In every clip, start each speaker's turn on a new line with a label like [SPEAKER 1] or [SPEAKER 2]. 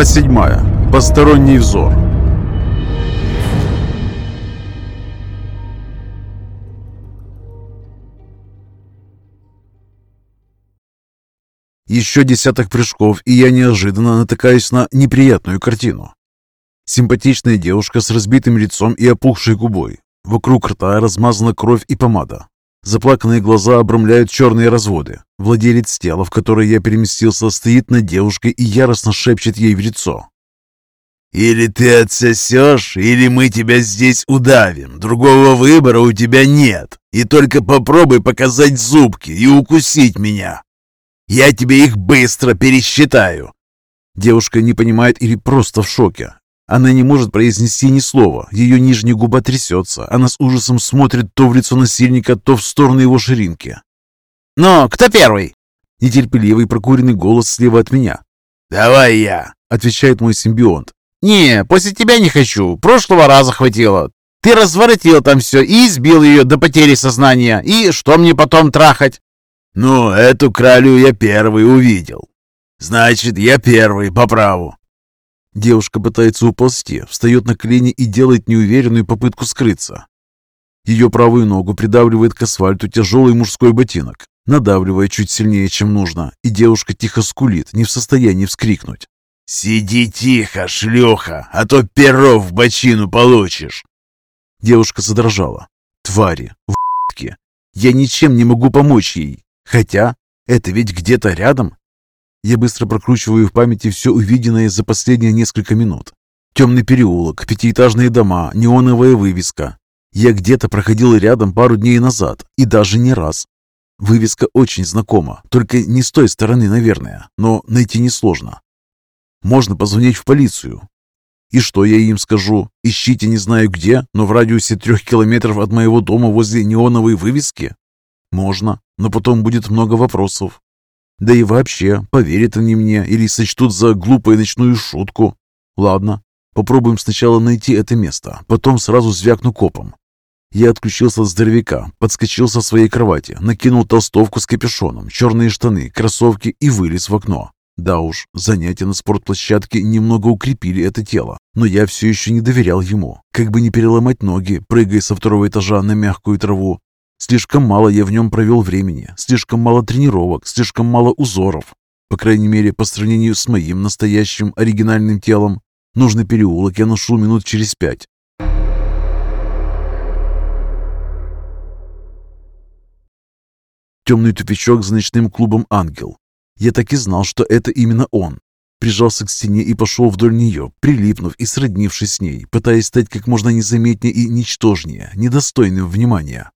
[SPEAKER 1] Глава 7. Посторонний взор. Еще десяток прыжков, и я неожиданно натыкаюсь на неприятную картину. Симпатичная девушка с разбитым лицом и опухшей губой. Вокруг рта размазана кровь и помада. Заплаканные глаза обрамляют черные разводы. Владелец тела, в которое я переместился, стоит над девушкой и яростно шепчет ей в лицо.
[SPEAKER 2] «Или ты отсосешь, или мы тебя здесь удавим. Другого выбора у тебя нет. И только попробуй показать зубки и укусить меня. Я тебе их быстро пересчитаю!»
[SPEAKER 1] Девушка не понимает или просто в шоке. Она не может произнести ни слова, ее нижняя губа трясется. Она с ужасом смотрит то в лицо насильника, то в сторону его ширинки.
[SPEAKER 3] «Ну, кто первый?»
[SPEAKER 1] Нетерпеливый прокуренный голос слева от меня.
[SPEAKER 2] «Давай я!»
[SPEAKER 1] — отвечает мой симбионт.
[SPEAKER 3] «Не, после тебя не хочу. Прошлого раза хватило. Ты разворотил там все и избил ее до потери сознания. И что мне потом трахать?»
[SPEAKER 2] «Ну, эту кралю я первый увидел. Значит, я первый по праву».
[SPEAKER 1] Девушка пытается уползти, встает на колени и делает неуверенную попытку скрыться. Ее правую ногу придавливает к асфальту тяжелый мужской ботинок, надавливая чуть сильнее, чем нужно, и девушка тихо скулит, не в состоянии вскрикнуть.
[SPEAKER 2] «Сиди тихо, шлюха, а то перо в бочину получишь!»
[SPEAKER 1] Девушка задрожала. «Твари! В***ки! Я ничем не могу помочь ей! Хотя, это ведь где-то рядом. Я быстро прокручиваю в памяти все увиденное за последние несколько минут. Темный переулок, пятиэтажные дома, неоновая вывеска. Я где-то проходил рядом пару дней назад, и даже не раз. Вывеска очень знакома, только не с той стороны, наверное, но найти несложно. Можно позвонить в полицию. И что я им скажу? Ищите не знаю где, но в радиусе трех километров от моего дома возле неоновой вывески? Можно, но потом будет много вопросов. Да и вообще, поверят они мне или сочтут за глупую ночную шутку. Ладно, попробуем сначала найти это место, потом сразу звякну копом. Я отключился от здоровяка, подскочил со своей кровати, накинул толстовку с капюшоном, черные штаны, кроссовки и вылез в окно. Да уж, занятия на спортплощадке немного укрепили это тело, но я все еще не доверял ему. Как бы не переломать ноги, прыгая со второго этажа на мягкую траву, Слишком мало я в нем провел времени, слишком мало тренировок, слишком мало узоров. По крайней мере, по сравнению с моим настоящим оригинальным телом. Нужный переулок я нашел минут через пять. Темный тупичок за ночным клубом «Ангел». Я так и знал, что это именно он. Прижался к стене и пошел вдоль нее, прилипнув и сроднившись с ней, пытаясь стать как можно незаметнее и ничтожнее, недостойным внимания.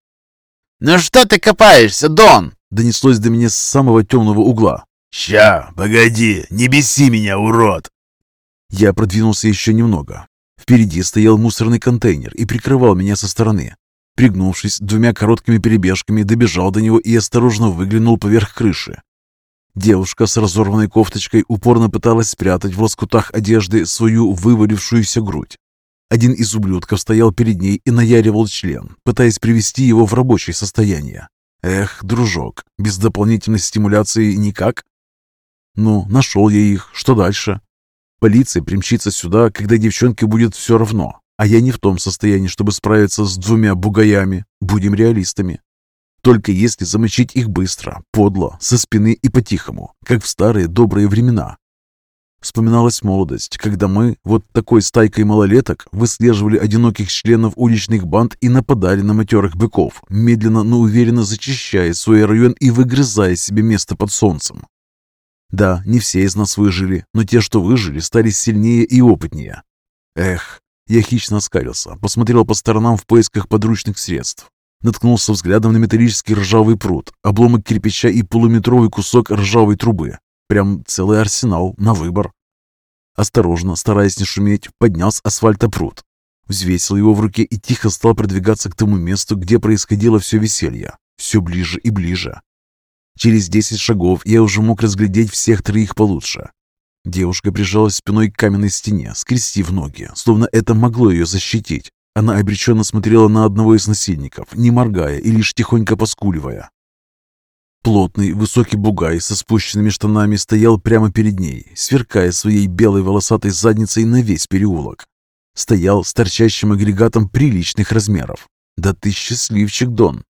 [SPEAKER 3] «Ну что ты копаешься, Дон?»
[SPEAKER 1] Донеслось до меня с самого темного угла.
[SPEAKER 2] «Ща, погоди, не беси меня, урод!»
[SPEAKER 1] Я продвинулся еще немного. Впереди стоял мусорный контейнер и прикрывал меня со стороны. Пригнувшись, двумя короткими перебежками добежал до него и осторожно выглянул поверх крыши. Девушка с разорванной кофточкой упорно пыталась спрятать в лоскутах одежды свою вывалившуюся грудь. Один из ублюдков стоял перед ней и наяривал член, пытаясь привести его в рабочее состояние. Эх, дружок, без дополнительной стимуляции никак? Ну, нашел я их, что дальше? Полиция примчится сюда, когда девчонке будет все равно, а я не в том состоянии, чтобы справиться с двумя бугаями. Будем реалистами. Только если замочить их быстро, подло, со спины и по-тихому, как в старые добрые времена. Вспоминалась молодость, когда мы, вот такой стайкой малолеток, выслеживали одиноких членов уличных банд и нападали на матерых быков, медленно, но уверенно зачищая свой район и выгрызая себе место под солнцем. Да, не все из нас выжили, но те, что выжили, стали сильнее и опытнее. Эх, я хищно оскалился, посмотрел по сторонам в поисках подручных средств. Наткнулся взглядом на металлический ржавый пруд, обломок кирпича и полуметровый кусок ржавой трубы. Прям целый арсенал на выбор. Осторожно, стараясь не шуметь, поднял с. Взвесил его в руке и тихо стал продвигаться к тому месту, где происходило все веселье. Все ближе и ближе. Через десять шагов я уже мог разглядеть всех троих получше. Девушка прижалась спиной к каменной стене, скрестив ноги, словно это могло ее защитить. Она обреченно смотрела на одного из насильников, не моргая и лишь тихонько поскуливая. Плотный, высокий бугай со спущенными штанами стоял прямо перед ней, сверкая своей белой волосатой задницей на весь переулок. Стоял с торчащим агрегатом приличных размеров. «Да ты счастливчик, Дон!»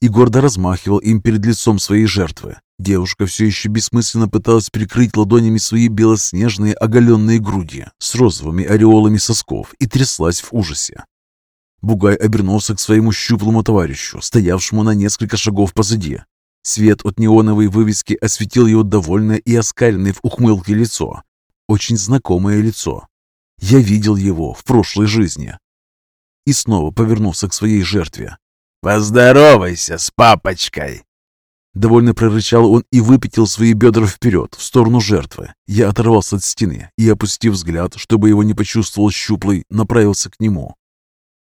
[SPEAKER 1] И гордо размахивал им перед лицом своей жертвы. Девушка все еще бессмысленно пыталась прикрыть ладонями свои белоснежные оголенные груди с розовыми ореолами сосков и тряслась в ужасе. Бугай обернулся к своему щуплому товарищу, стоявшему на несколько шагов позади. Свет от неоновой вывески осветил его довольное и оскаленное в ухмылке лицо. Очень знакомое лицо. Я видел его в прошлой жизни. И снова повернулся к своей жертве.
[SPEAKER 2] «Поздоровайся с папочкой!»
[SPEAKER 1] Довольно прорычал он и выпятил свои бедра вперед, в сторону жертвы. Я оторвался от стены и, опустив взгляд, чтобы его не почувствовал щуплый, направился к нему.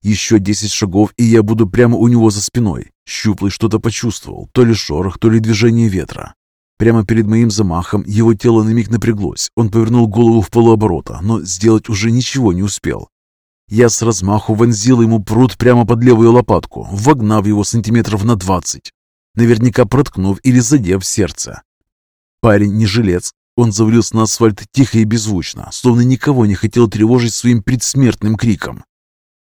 [SPEAKER 1] Еще десять шагов, и я буду прямо у него за спиной. Щуплый что-то почувствовал, то ли шорох, то ли движение ветра. Прямо перед моим замахом его тело на миг напряглось. Он повернул голову в полуоборота, но сделать уже ничего не успел. Я с размаху вонзил ему пруд прямо под левую лопатку, вогнав его сантиметров на двадцать наверняка проткнув или задев сердце. Парень не жилец. Он завалился на асфальт тихо и беззвучно, словно никого не хотел тревожить своим предсмертным криком.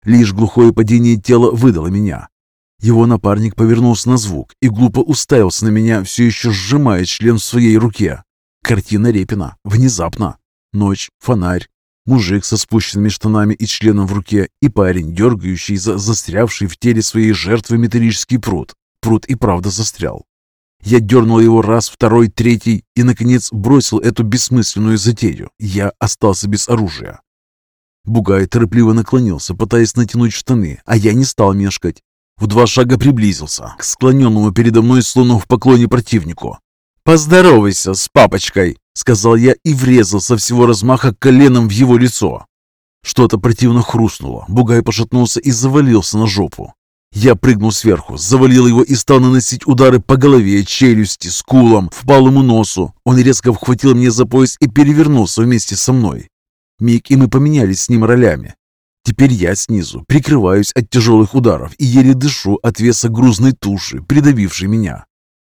[SPEAKER 1] Лишь глухое падение тела выдало меня. Его напарник повернулся на звук и глупо уставился на меня, все еще сжимая член в своей руке. Картина Репина. Внезапно. Ночь, фонарь, мужик со спущенными штанами и членом в руке и парень, дергающий за застрявший в теле своей жертвы металлический пруд. Пруд и правда застрял. Я дернул его раз, второй, третий и, наконец, бросил эту бессмысленную затею. Я остался без оружия. Бугай торопливо наклонился, пытаясь натянуть штаны, а я не стал мешкать. В два шага приблизился к склоненному передо мной слону в поклоне противнику. «Поздоровайся с папочкой!» — сказал я и врезал со всего размаха коленом в его лицо. Что-то противно хрустнуло, Бугай пошатнулся и завалился на жопу. Я прыгнул сверху, завалил его и стал наносить удары по голове, челюсти, скулам, впалому носу. Он резко вхватил меня за пояс и перевернулся вместе со мной. Миг, и мы поменялись с ним ролями. Теперь я снизу, прикрываюсь от тяжелых ударов и еле дышу от веса грузной туши, придавившей меня.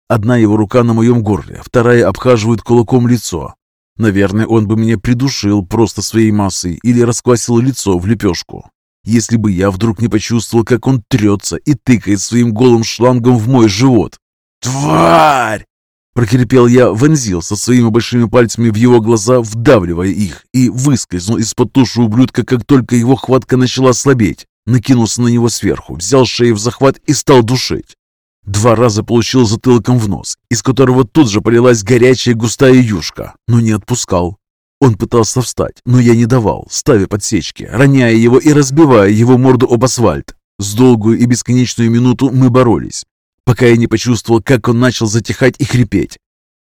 [SPEAKER 1] Одна его рука на моем горле, вторая обхаживает кулаком лицо. Наверное, он бы меня придушил просто своей массой или расквасил лицо в лепешку если бы я вдруг не почувствовал, как он трется и тыкает своим голым шлангом в мой живот. «Тварь!» Прокрепел я, вонзился своими большими пальцами в его глаза, вдавливая их, и выскользнул из-под туши ублюдка, как только его хватка начала слабеть. Накинулся на него сверху, взял шею в захват и стал душить. Два раза получил затылком в нос, из которого тут же полилась горячая густая юшка, но не отпускал. Он пытался встать, но я не давал, ставя подсечки, роняя его и разбивая его морду об асфальт. С долгую и бесконечную минуту мы боролись, пока я не почувствовал, как он начал затихать и хрипеть.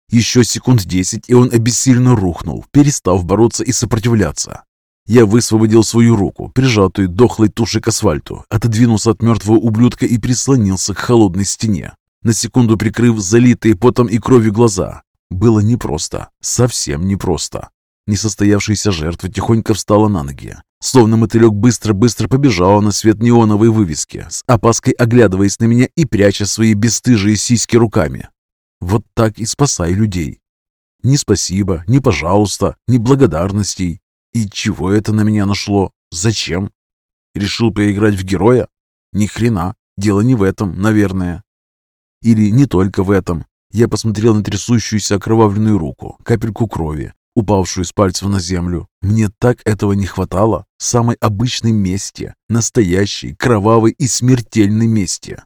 [SPEAKER 1] Еще секунд десять, и он обессильно рухнул, перестав бороться и сопротивляться. Я высвободил свою руку, прижатую дохлой тушей к асфальту, отодвинулся от мертвого ублюдка и прислонился к холодной стене, на секунду прикрыв залитые потом и кровью глаза. Было непросто, совсем непросто. Несостоявшаяся жертва тихонько встала на ноги. Словно мотылек быстро-быстро побежала на свет неоновой вывески, с опаской оглядываясь на меня и пряча свои бесстыжие сиськи руками. Вот так и спасай людей. Ни спасибо, ни пожалуйста, ни благодарностей. И чего это на меня нашло? Зачем? Решил поиграть в героя? Ни хрена. Дело не в этом, наверное. Или не только в этом. Я посмотрел на трясущуюся окровавленную руку, капельку крови, упавшую с пальцев на землю. Мне так этого не хватало. Самой обычной мести. Настоящей, кровавой и смертельной мести.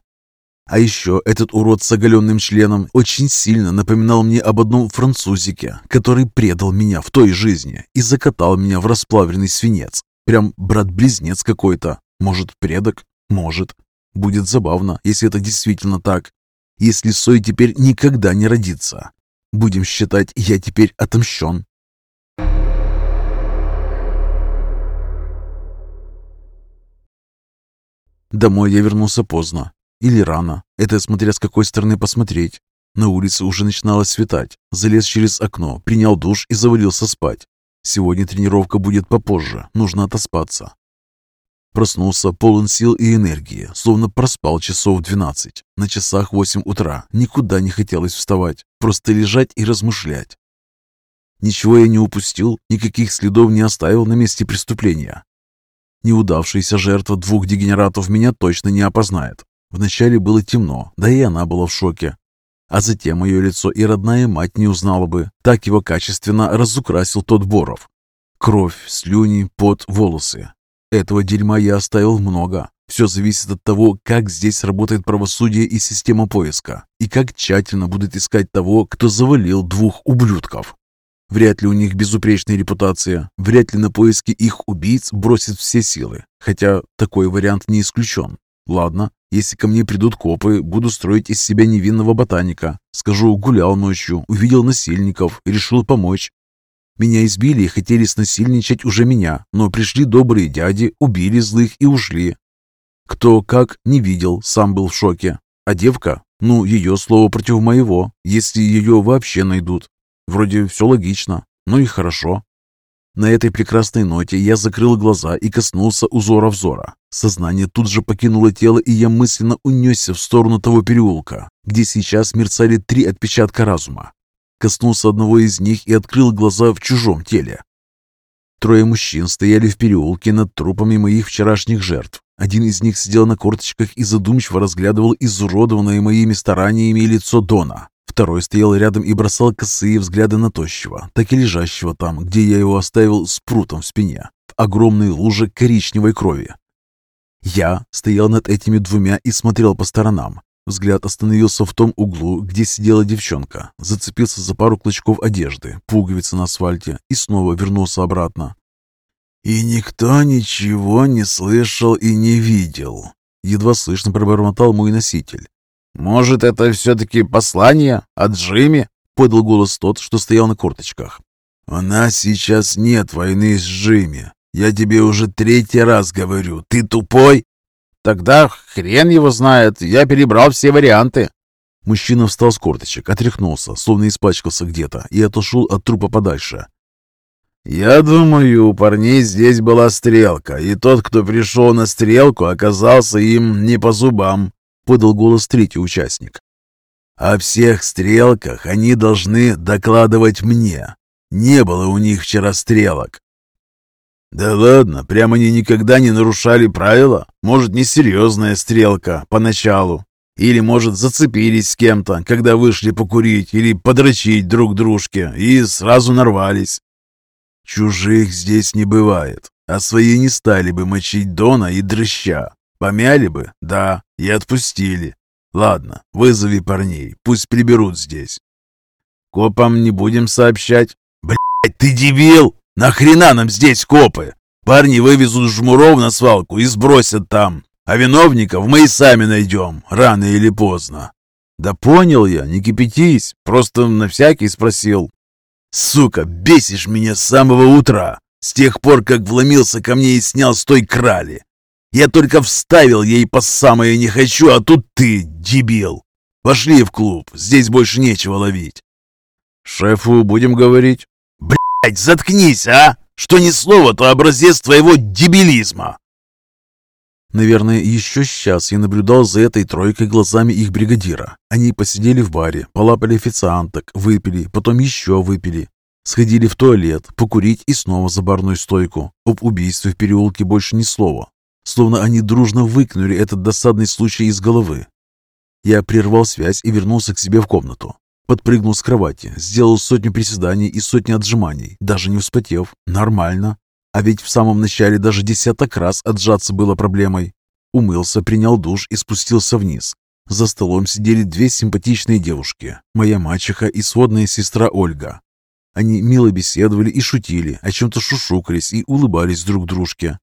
[SPEAKER 1] А еще этот урод с оголенным членом очень сильно напоминал мне об одном французике, который предал меня в той жизни и закатал меня в расплавленный свинец. Прям брат-близнец какой-то. Может, предок? Может. Будет забавно, если это действительно так. Если Сой теперь никогда не родится. Будем считать, я теперь отомщен. Домой я вернулся поздно. Или рано. Это смотря с какой стороны посмотреть. На улице уже начинало светать. Залез через окно, принял душ и завалился спать. Сегодня тренировка будет попозже. Нужно отоспаться. Проснулся полон сил и энергии, словно проспал часов двенадцать. На часах восемь утра никуда не хотелось вставать, просто лежать и размышлять. Ничего я не упустил, никаких следов не оставил на месте преступления. Неудавшаяся жертва двух дегенератов меня точно не опознает. Вначале было темно, да и она была в шоке. А затем мое лицо и родная мать не узнала бы. Так его качественно разукрасил тот Боров. Кровь, слюни, пот, волосы. Этого дерьма я оставил много. Все зависит от того, как здесь работает правосудие и система поиска, и как тщательно будут искать того, кто завалил двух ублюдков. Вряд ли у них безупречная репутация, вряд ли на поиски их убийц бросят все силы, хотя такой вариант не исключен. Ладно, если ко мне придут копы, буду строить из себя невинного ботаника. Скажу, гулял ночью, увидел насильников, решил помочь. Меня избили и хотели снасильничать уже меня, но пришли добрые дяди, убили злых и ушли. Кто как не видел, сам был в шоке. А девка? Ну, ее слово против моего, если ее вообще найдут. Вроде все логично, ну и хорошо. На этой прекрасной ноте я закрыл глаза и коснулся узора взора. Сознание тут же покинуло тело, и я мысленно унесся в сторону того переулка, где сейчас мерцали три отпечатка разума. Коснулся одного из них и открыл глаза в чужом теле. Трое мужчин стояли в переулке над трупами моих вчерашних жертв. Один из них сидел на корточках и задумчиво разглядывал изуродованное моими стараниями лицо Дона. Второй стоял рядом и бросал косые взгляды на тощего, так и лежащего там, где я его оставил с прутом в спине, в огромной луже коричневой крови. Я стоял над этими двумя и смотрел по сторонам. Взгляд остановился в том углу, где сидела девчонка, зацепился за пару клочков одежды, пуговицы на асфальте и снова вернулся обратно.
[SPEAKER 2] «И никто ничего не слышал и не видел», —
[SPEAKER 1] едва слышно пробормотал мой носитель.
[SPEAKER 3] «Может, это все-таки послание от Джимми?» — подал голос тот, что стоял на корточках.
[SPEAKER 2] «У нас сейчас нет войны с Джимми. Я тебе уже третий раз говорю. Ты тупой?»
[SPEAKER 3] Тогда хрен его знает, я перебрал все варианты.
[SPEAKER 1] Мужчина встал с корточек, отряхнулся, словно испачкался где-то, и отошел от трупа подальше.
[SPEAKER 2] «Я думаю, у парней здесь была стрелка, и тот, кто пришел на стрелку, оказался им не по зубам», — подал голос третий участник. «О всех стрелках они должны докладывать мне. Не было у них вчера стрелок. «Да ладно, прямо они никогда не нарушали правила? Может, несерьезная стрелка поначалу? Или, может, зацепились с кем-то, когда вышли покурить или подрочить друг дружке и сразу нарвались?» «Чужих здесь не бывает, а свои не стали бы мочить Дона и Дрыща. Помяли бы, да, и отпустили. Ладно, вызови парней, пусть приберут здесь».
[SPEAKER 3] «Копам не будем сообщать?»
[SPEAKER 2] «Блядь, ты дебил!» Нахрена нам здесь копы? Парни вывезут жмуров на свалку и сбросят там. А виновников мы и сами найдем, рано или поздно.
[SPEAKER 3] Да понял я, не кипятись, просто на всякий спросил.
[SPEAKER 2] Сука, бесишь меня с самого утра, с тех пор, как вломился ко мне и снял с той крали. Я только вставил ей по самое не хочу, а тут ты, дебил. Пошли в клуб, здесь больше нечего ловить.
[SPEAKER 3] Шефу будем говорить?
[SPEAKER 2] блядь, заткнись, а! Что ни слово, то образец твоего дебилизма!»
[SPEAKER 1] Наверное, еще сейчас я наблюдал за этой тройкой глазами их бригадира. Они посидели в баре, полапали официанток, выпили, потом еще выпили. Сходили в туалет, покурить и снова за барную стойку. Об убийстве в переулке больше ни слова. Словно они дружно выкинули этот досадный случай из головы. Я прервал связь и вернулся к себе в комнату. Подпрыгнул с кровати, сделал сотню приседаний и сотни отжиманий, даже не вспотев. Нормально. А ведь в самом начале даже десяток раз отжаться было проблемой. Умылся, принял душ и спустился вниз. За столом сидели две симпатичные девушки, моя мачеха и сводная сестра Ольга. Они мило беседовали и шутили, о чем-то шушукались и улыбались друг дружке.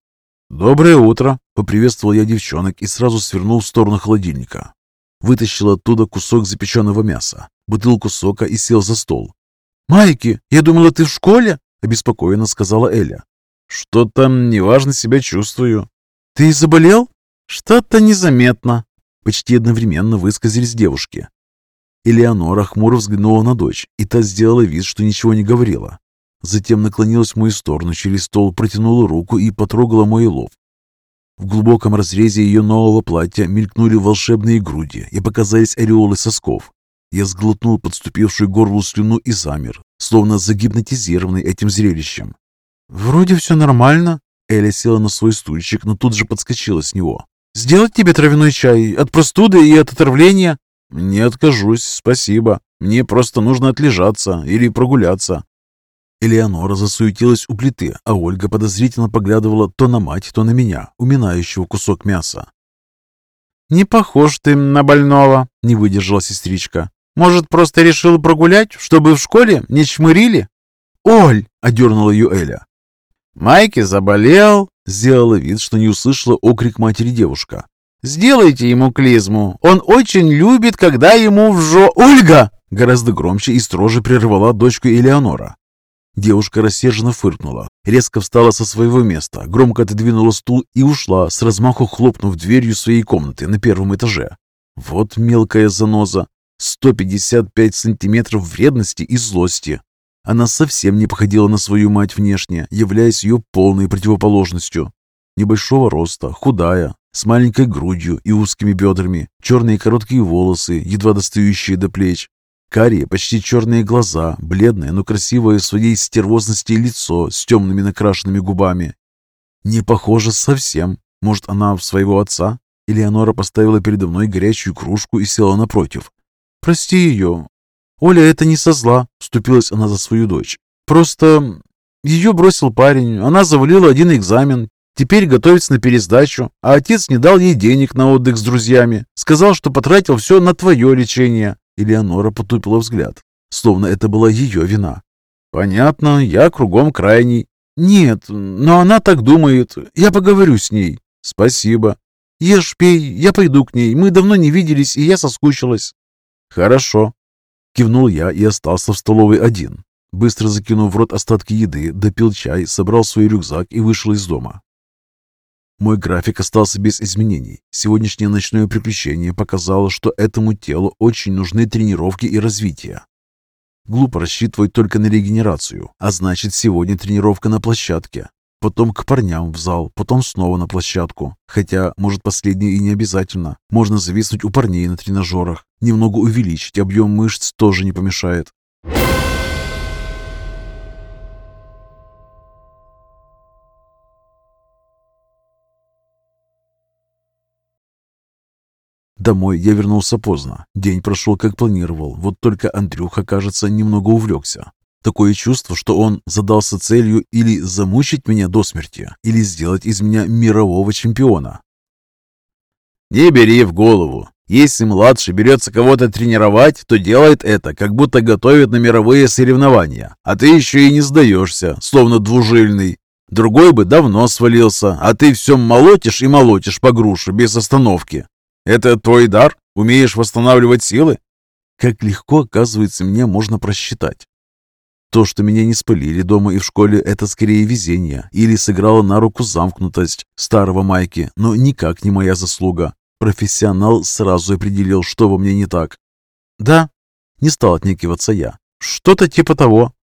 [SPEAKER 1] «Доброе утро!» — поприветствовал я девчонок и сразу свернул в сторону холодильника. Вытащил оттуда кусок запеченного мяса, бутылку сока и сел за стол. «Майки, я думала, ты в школе?» – обеспокоенно сказала Эля.
[SPEAKER 3] «Что-то неважно себя чувствую».
[SPEAKER 1] «Ты заболел?» «Что-то незаметно», – почти одновременно высказались девушки. Элеонора хмуро взглянула на дочь, и та сделала вид, что ничего не говорила. Затем наклонилась в мою сторону через стол, протянула руку и потрогала мой лоб. В глубоком разрезе ее нового платья мелькнули волшебные груди и показались ореолы сосков. Я сглотнул подступившую горлу слюну и замер, словно загипнотизированный этим зрелищем. «Вроде все нормально». Эля села на свой стульчик, но тут же подскочила с него. «Сделать тебе травяной чай от простуды и от отравления?» «Не откажусь, спасибо. Мне просто нужно отлежаться или прогуляться». Элеонора засуетилась у плиты, а Ольга подозрительно поглядывала то на мать, то на меня, уминающего кусок мяса.
[SPEAKER 3] «Не похож ты на больного», — не выдержала сестричка. «Может, просто решил прогулять, чтобы в школе не чмырили?»
[SPEAKER 1] «Оль!» — одернула ее Эля.
[SPEAKER 3] «Майки заболел», —
[SPEAKER 1] сделала вид, что не услышала окрик матери девушка.
[SPEAKER 3] «Сделайте ему клизму. Он очень любит, когда ему вжо...»
[SPEAKER 1] «Ольга!» — гораздо громче и строже прервала дочку Элеонора. Девушка рассерженно фыркнула, резко встала со своего места, громко отодвинула стул и ушла, с размаху хлопнув дверью своей комнаты на первом этаже. Вот мелкая заноза. 155 сантиметров вредности и злости. Она совсем не походила на свою мать внешне, являясь ее полной противоположностью. Небольшого роста, худая, с маленькой грудью и узкими бедрами, черные короткие волосы, едва достающие до плеч, Карие, почти черные глаза, бледное, но красивое в своей стервозности лицо с темными накрашенными губами. Не похоже совсем. Может, она в своего отца? Элеонора поставила передо мной горячую кружку и села напротив. «Прости ее. Оля, это не со зла», — вступилась она за свою дочь. «Просто ее бросил парень, она завалила один экзамен, теперь готовится на пересдачу, а отец не дал ей денег на отдых с друзьями. Сказал, что потратил все на твое лечение. Элеонора потупила взгляд, словно это была ее вина. «Понятно, я кругом крайний». «Нет, но она так думает. Я поговорю с ней». «Спасибо». «Ешь, пей, я пойду к ней. Мы давно не виделись, и я соскучилась». «Хорошо». Кивнул я и остался в столовой один. Быстро закинув в рот остатки еды, допил чай, собрал свой рюкзак и вышел из дома. Мой график остался без изменений. Сегодняшнее ночное приключение показало, что этому телу очень нужны тренировки и развитие. Глупо рассчитывать только на регенерацию, а значит сегодня тренировка на площадке. Потом к парням в зал, потом снова на площадку. Хотя, может, последнее и не обязательно. Можно зависнуть у парней на тренажерах. Немного увеличить объем мышц тоже не помешает. Домой я вернулся поздно. День прошел, как планировал, вот только Андрюха, кажется, немного увлекся. Такое чувство, что он задался целью или замучить меня до смерти, или сделать из меня мирового чемпиона.
[SPEAKER 3] «Не бери в голову. Если младший берется кого-то тренировать, то делает это, как будто готовит на мировые соревнования, а ты еще и не сдаешься, словно двужильный. Другой бы давно свалился, а ты все молотишь и молотишь по грушу без остановки. Это твой дар? Умеешь восстанавливать силы?
[SPEAKER 1] Как легко, оказывается, меня можно просчитать. То, что меня не спалили дома и в школе, это скорее везение или сыграла на руку замкнутость старого Майки, но никак не моя заслуга. Профессионал сразу определил, что во мне не так. «Да», — не стал отнекиваться я, — «что-то типа того».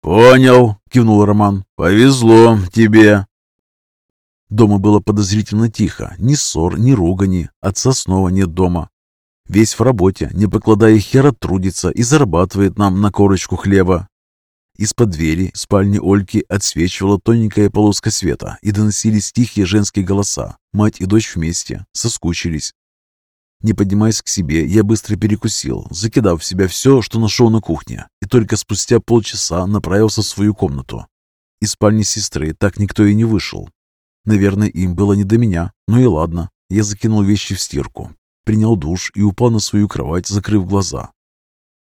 [SPEAKER 3] «Понял», — кивнул Роман, — «повезло тебе».
[SPEAKER 1] Дома было подозрительно тихо. Ни ссор, ни ругани. Отца снова нет дома. Весь в работе, не покладая хера, трудится и зарабатывает нам на корочку хлеба. Из-под двери спальни Ольки отсвечивала тоненькая полоска света и доносились тихие женские голоса. Мать и дочь вместе, соскучились. Не поднимаясь к себе, я быстро перекусил, закидав в себя все, что нашел на кухне, и только спустя полчаса направился в свою комнату. Из спальни сестры так никто и не вышел. Наверное, им было не до меня. Ну и ладно. Я закинул вещи в стирку, принял душ и упал на свою кровать, закрыв глаза.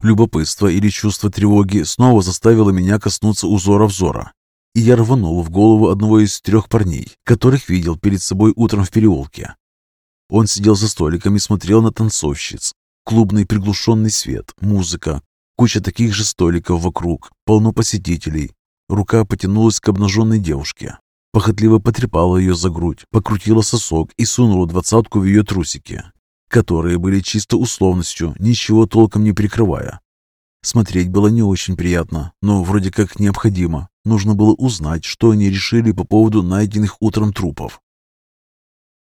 [SPEAKER 1] Любопытство или чувство тревоги снова заставило меня коснуться узора взора, и я рванул в голову одного из трех парней, которых видел перед собой утром в переулке. Он сидел за столиком и смотрел на танцовщиц. Клубный приглушенный свет, музыка, куча таких же столиков вокруг, полно посетителей. Рука потянулась к обнаженной девушке, Похотливо потрепала ее за грудь, покрутила сосок и сунула двадцатку в ее трусики, которые были чисто условностью, ничего толком не прикрывая. Смотреть было не очень приятно, но вроде как необходимо. Нужно было узнать, что они решили по поводу найденных утром трупов.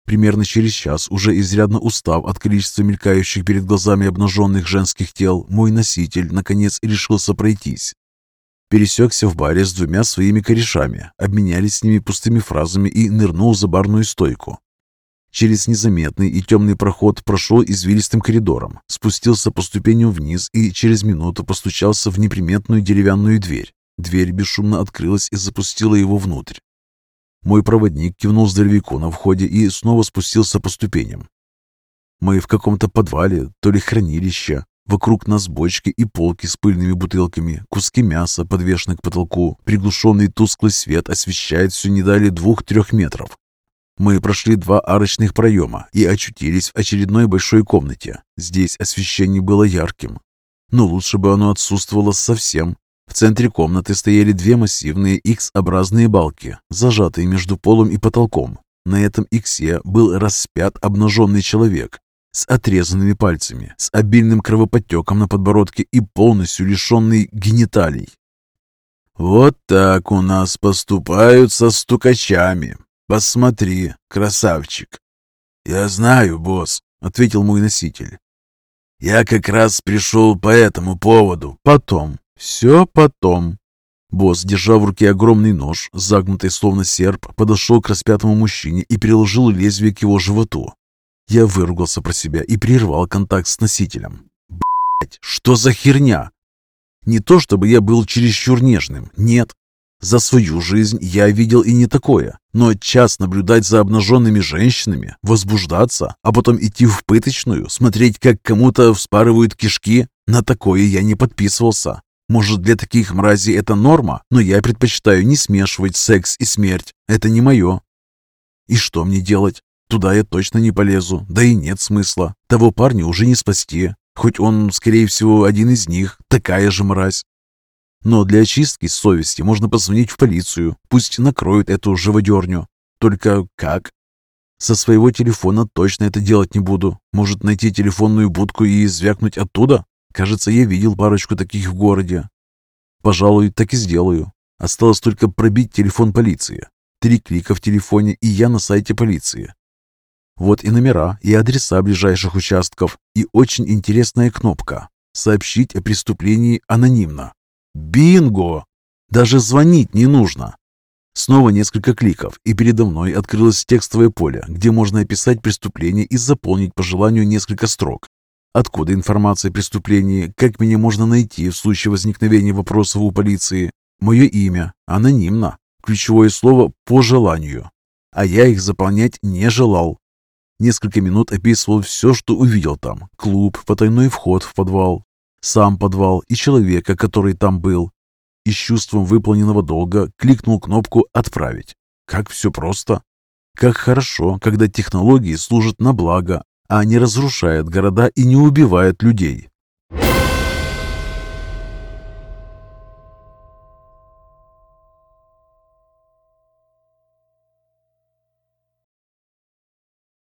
[SPEAKER 1] Примерно через час, уже изрядно устав от количества мелькающих перед глазами обнаженных женских тел, мой носитель, наконец, решился пройтись. Пересекся в баре с двумя своими корешами, обменялись с ними пустыми фразами и нырнул за барную стойку. Через незаметный и темный проход прошел извилистым коридором, спустился по ступеням вниз и через минуту постучался в неприметную деревянную дверь. Дверь бесшумно открылась и запустила его внутрь. Мой проводник кивнул здоровяку на входе и снова спустился по ступеням. Мы в каком-то подвале, то ли хранилище. Вокруг нас бочки и полки с пыльными бутылками, куски мяса, подвешены к потолку. Приглушенный тусклый свет освещает все не далее двух-трех метров. Мы прошли два арочных проема и очутились в очередной большой комнате. Здесь освещение было ярким, но лучше бы оно отсутствовало совсем. В центре комнаты стояли две массивные X-образные балки, зажатые между полом и потолком. На этом Иксе был распят обнаженный человек с отрезанными пальцами, с обильным кровоподтеком на подбородке и полностью лишенный гениталий. «Вот так у нас поступают со стукачами. Посмотри, красавчик!» «Я знаю, босс», — ответил мой носитель. «Я как раз пришел по этому поводу. Потом, «Все потом». Босс, держа в руке огромный нож, загнутый словно серп, подошел к распятому мужчине и приложил лезвие к его животу. Я выругался про себя и прервал контакт с носителем. Блять, что за херня? Не то чтобы я был чересчур нежным, нет. За свою жизнь я видел и не такое, но час наблюдать за обнаженными женщинами, возбуждаться, а потом идти в пыточную, смотреть, как кому-то вспарывают кишки, на такое я не подписывался. Может, для таких мразей это норма, но я предпочитаю не смешивать секс и смерть. Это не мое. И что мне делать? Туда я точно не полезу, да и нет смысла. Того парня уже не спасти, хоть он, скорее всего, один из них, такая же мразь. Но для очистки совести можно позвонить в полицию, пусть накроют эту живодерню. Только как? Со своего телефона точно это делать не буду. Может, найти телефонную будку и звякнуть оттуда? Кажется, я видел парочку таких в городе. Пожалуй, так и сделаю. Осталось только пробить телефон полиции. Три клика в телефоне, и я на сайте полиции. Вот и номера, и адреса ближайших участков, и очень интересная кнопка «Сообщить о преступлении анонимно». Бинго! Даже звонить не нужно. Снова несколько кликов, и передо мной открылось текстовое поле, где можно описать преступление и заполнить по желанию несколько строк. Откуда информация о преступлении? Как меня можно найти в случае возникновения вопросов у полиции? Мое имя. Анонимно. Ключевое слово «по желанию». А я их заполнять не желал. Несколько минут описывал все, что увидел там. Клуб, потайной вход в подвал, сам подвал и человека, который там был. И с чувством выполненного долга кликнул кнопку «Отправить». Как все просто. Как хорошо, когда технологии служат на благо, а не разрушает города и не убивает людей.